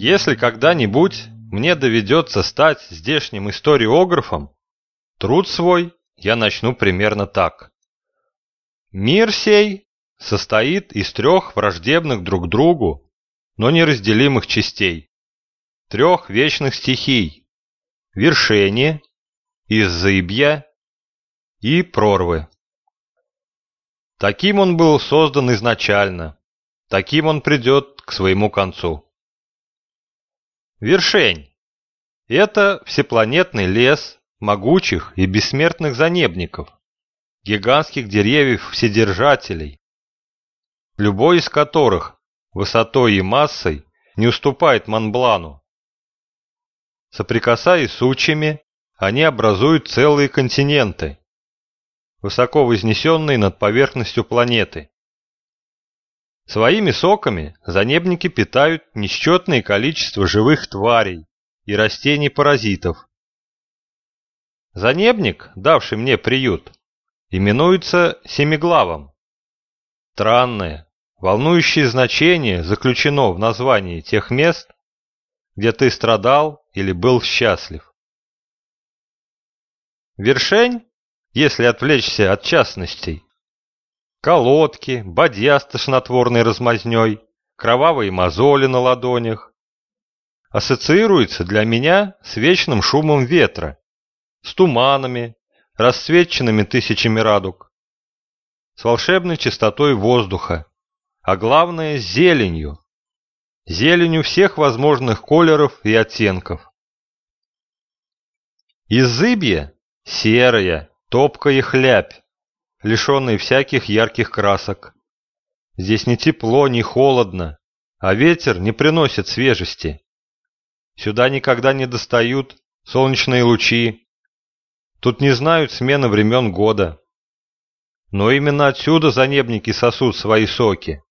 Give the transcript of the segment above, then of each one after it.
Если когда-нибудь мне доведется стать здешним историографом, труд свой я начну примерно так. Мир сей состоит из трех враждебных друг другу, но неразделимых частей, трех вечных стихий – вершения, иззаибья и прорвы. Таким он был создан изначально, таким он придет к своему концу. Вершень – это всепланетный лес могучих и бессмертных занебников, гигантских деревьев-вседержателей, любой из которых высотой и массой не уступает Монблану. Соприкасаясь с сучьями, они образуют целые континенты, высоко вознесенные над поверхностью планеты. Своими соками занебники питают несчетное количество живых тварей и растений-паразитов. Занебник, давший мне приют, именуется семиглавом. Странное, волнующее значение заключено в названии тех мест, где ты страдал или был счастлив. Вершень, если отвлечься от частностей, колодки, бадья с тошнотворной размазней, кровавые мозоли на ладонях. Ассоциируется для меня с вечным шумом ветра, с туманами, расцвеченными тысячами радуг, с волшебной чистотой воздуха, а главное – зеленью, зеленью всех возможных колеров и оттенков. Изыбье – серая, топкая хлябь, лишенный всяких ярких красок. Здесь ни тепло, ни холодно, а ветер не приносит свежести. Сюда никогда не достают солнечные лучи. Тут не знают смены времен года. Но именно отсюда занебники сосут свои соки.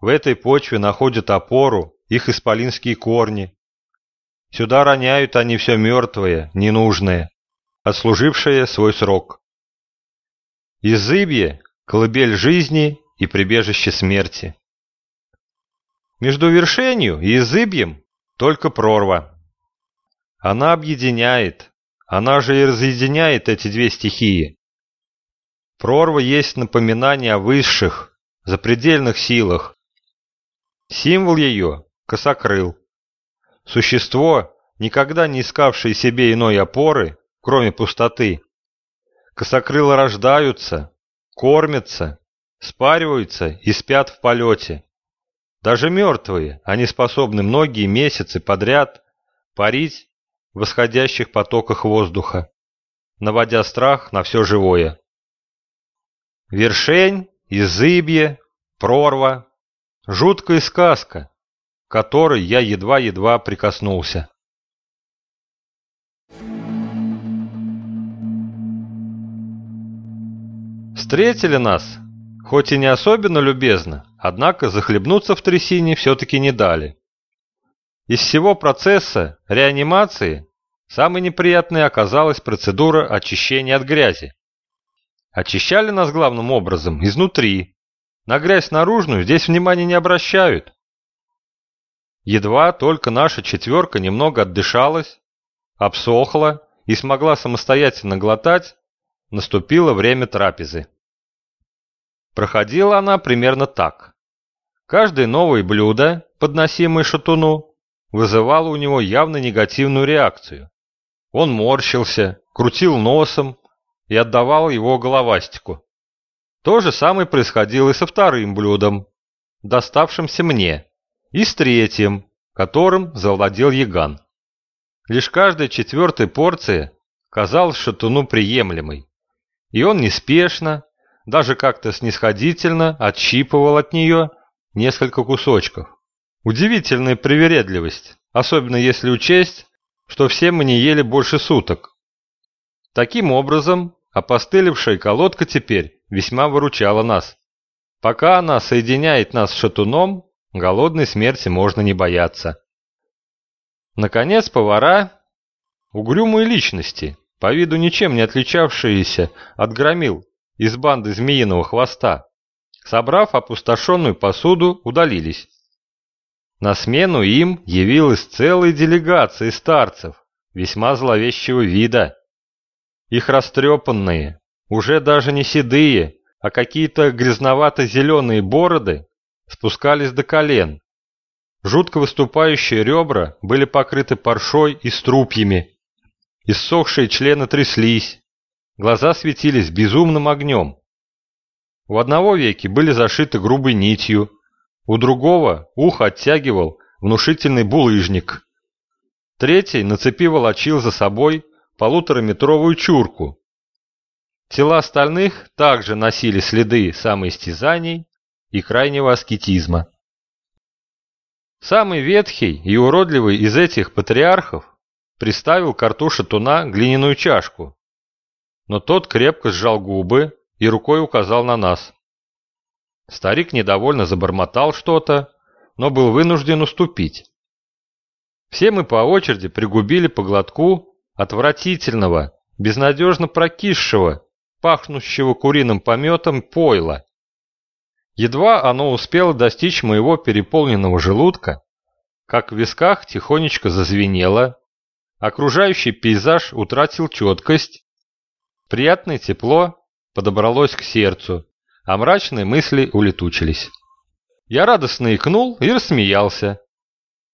В этой почве находят опору их исполинские корни. Сюда роняют они все мертвое, ненужное, отслужившее свой срок. Изыбье – колыбель жизни и прибежище смерти. Между вершенью и изыбьем только прорва. Она объединяет, она же и разъединяет эти две стихии. Прорва есть напоминание о высших, запредельных силах. Символ ее – косокрыл. Существо, никогда не искавшее себе иной опоры, кроме пустоты, Косокрыло рождаются, кормятся, спариваются и спят в полете. Даже мертвые, они способны многие месяцы подряд парить в восходящих потоках воздуха, наводя страх на все живое. Вершень, изыбье, прорва – жуткая сказка, которой я едва-едва прикоснулся. Встретили нас, хоть и не особенно любезно, однако захлебнуться в трясине все-таки не дали. Из всего процесса реанимации самой неприятной оказалась процедура очищения от грязи. Очищали нас главным образом изнутри. На грязь наружную здесь внимания не обращают. Едва только наша четверка немного отдышалась, обсохла и смогла самостоятельно глотать, наступило время трапезы. Проходила она примерно так. Каждое новое блюдо, подносимое шатуну, вызывало у него явно негативную реакцию. Он морщился, крутил носом и отдавал его головастику. То же самое происходило и со вторым блюдом, доставшимся мне, и с третьим, которым завладел Яган. Лишь каждая четвертая порция казалась шатуну приемлемой, и он неспешно, даже как-то снисходительно отщипывал от нее несколько кусочков. Удивительная привередливость, особенно если учесть, что все мы не ели больше суток. Таким образом, опостылевшая колодка теперь весьма выручала нас. Пока она соединяет нас с шатуном, голодной смерти можно не бояться. Наконец, повара – угрюмые личности, по виду ничем не отличавшиеся от громил, из банды змеиного хвоста, собрав опустошенную посуду, удалились. На смену им явилась целая делегация старцев, весьма зловещего вида. Их растрепанные, уже даже не седые, а какие-то грязновато-зеленые бороды спускались до колен. Жутко выступающие ребра были покрыты паршой и струпьями. Иссохшие члены тряслись. Глаза светились безумным огнем. У одного веки были зашиты грубой нитью, у другого ухо оттягивал внушительный булыжник. Третий на цепи волочил за собой полутораметровую чурку. Тела остальных также носили следы самоистязаний и крайнего аскетизма. Самый ветхий и уродливый из этих патриархов приставил к рту шатуна глиняную чашку, но тот крепко сжал губы и рукой указал на нас. Старик недовольно забормотал что-то, но был вынужден уступить. Все мы по очереди пригубили по глотку отвратительного, безнадежно прокисшего, пахнущего куриным пометом пойла. Едва оно успело достичь моего переполненного желудка, как в висках тихонечко зазвенело, окружающий пейзаж утратил четкость, приятное тепло подобралось к сердцу, а мрачные мысли улетучились. Я радостно икнул и рассмеялся.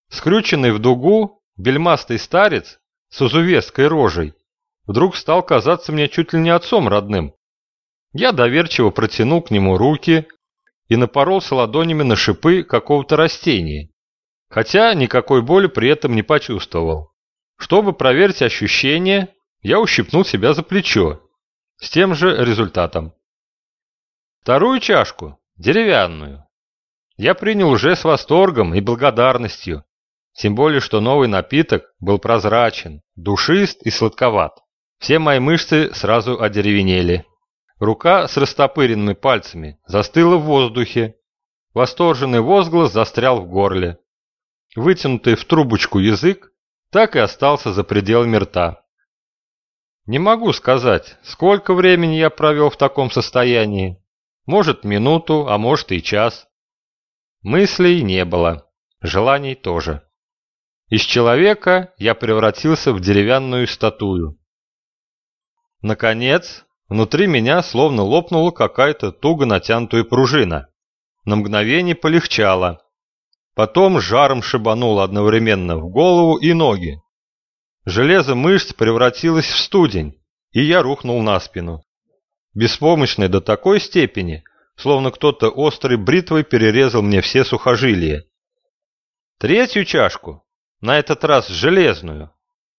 Скрюченный в дугу, бельмастый старец с узувесткой рожей вдруг стал казаться мне чуть ли не отцом родным. Я доверчиво протянул к нему руки и напоролся ладонями на шипы какого-то растения, хотя никакой боли при этом не почувствовал. Чтобы проверить ощущения, я ущипнул себя за плечо, с тем же результатом. Вторую чашку, деревянную, я принял уже с восторгом и благодарностью, тем более, что новый напиток был прозрачен, душист и сладковат. Все мои мышцы сразу одеревенели. Рука с растопыренными пальцами застыла в воздухе. Восторженный возглас застрял в горле. Вытянутый в трубочку язык так и остался за пределами рта. Не могу сказать, сколько времени я провел в таком состоянии. Может, минуту, а может и час. Мыслей не было, желаний тоже. Из человека я превратился в деревянную статую. Наконец, внутри меня словно лопнула какая-то туго натянутая пружина. На мгновение полегчало. Потом жаром шибануло одновременно в голову и ноги. Железо мышц превратилось в студень, и я рухнул на спину. Беспомощный до такой степени, словно кто-то острой бритвой перерезал мне все сухожилия. Третью чашку, на этот раз железную,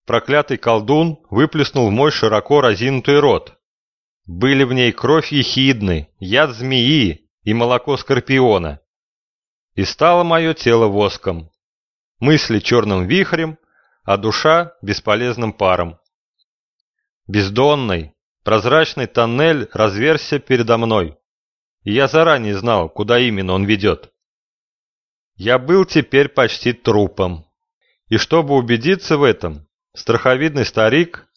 Проклятый колдун выплеснул в мой широко разинутый рот. Были в ней кровь ехидны, яд змеи и молоко скорпиона. И стало мое тело воском. Мысли черным вихрем, а душа бесполезным паром. Бездонный, прозрачный тоннель разверся передо мной. И я заранее знал, куда именно он ведет. Я был теперь почти трупом. И чтобы убедиться в этом, страховидный старик,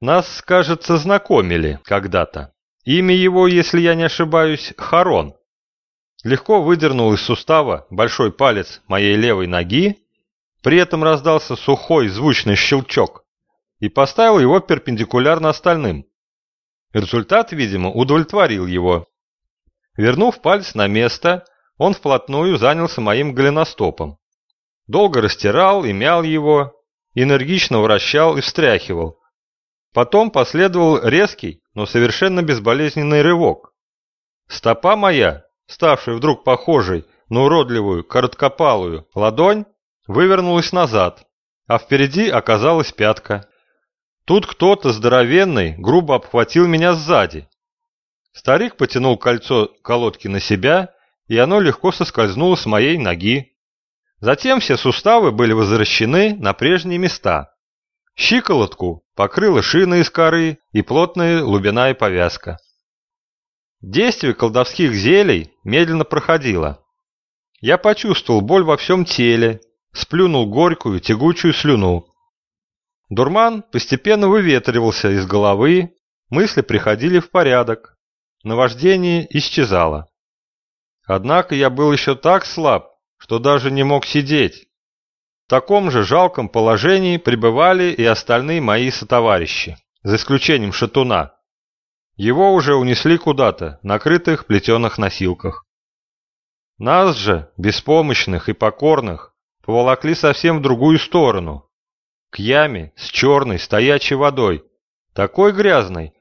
нас, кажется, знакомили когда-то. Имя его, если я не ошибаюсь, Харон. Легко выдернул из сустава большой палец моей левой ноги, при этом раздался сухой звучный щелчок и поставил его перпендикулярно остальным. Результат, видимо, удовлетворил его. Вернув палец на место, он вплотную занялся моим голеностопом. Долго растирал и мял его, энергично вращал и встряхивал. Потом последовал резкий, но совершенно безболезненный рывок. Стопа моя, ставшая вдруг похожей на уродливую, короткопалую ладонь, вывернулась назад, а впереди оказалась пятка. Тут кто-то здоровенный грубо обхватил меня сзади. Старик потянул кольцо колодки на себя, и оно легко соскользнуло с моей ноги. Затем все суставы были возвращены на прежние места. Щиколотку покрыла шина из коры и плотная лубяная повязка. Действие колдовских зелий медленно проходило. Я почувствовал боль во всем теле, сплюнул горькую тягучую слюну. Дурман постепенно выветривался из головы, мысли приходили в порядок, наваждение исчезало. Однако я был еще так слаб, что даже не мог сидеть. В таком же жалком положении пребывали и остальные мои сотоварищи, за исключением шатуна. Его уже унесли куда-то, накрытых плетеных носилках. Нас же, беспомощных и покорных, поволокли совсем в другую сторону, к яме с черной стоячей водой, такой грязной,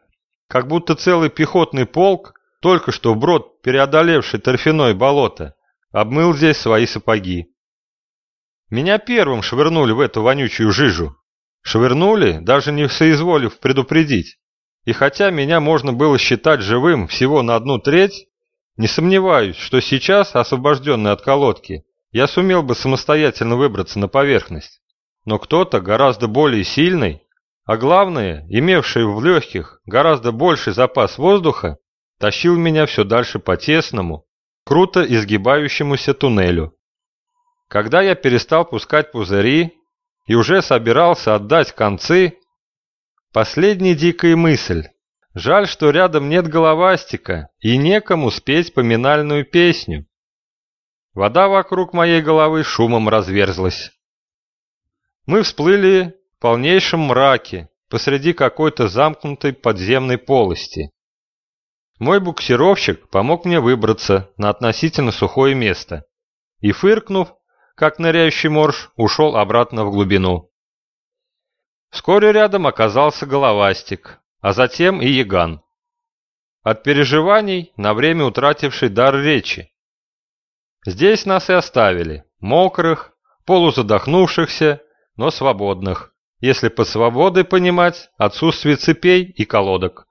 как будто целый пехотный полк, только что вброд преодолевший торфяное болото, обмыл здесь свои сапоги. Меня первым швырнули в эту вонючую жижу. Швырнули, даже не соизволив предупредить. И хотя меня можно было считать живым всего на одну треть, не сомневаюсь, что сейчас, освобожденный от колодки, я сумел бы самостоятельно выбраться на поверхность. Но кто-то гораздо более сильный, а главное, имевший в легких гораздо больший запас воздуха, тащил меня все дальше по тесному, круто изгибающемуся туннелю. Когда я перестал пускать пузыри и уже собирался отдать концы, последняя дикая мысль. Жаль, что рядом нет головастика и некому спеть поминальную песню. Вода вокруг моей головы шумом разверзлась. Мы всплыли в полнейшем мраке посреди какой-то замкнутой подземной полости. Мой буксировщик помог мне выбраться на относительно сухое место и, фыркнув, как ныряющий морж, ушел обратно в глубину. Вскоре рядом оказался головастик, а затем и яган. От переживаний на время утративший дар речи. Здесь нас и оставили, мокрых, полузадохнувшихся, но свободных, если под свободой понимать отсутствие цепей и колодок.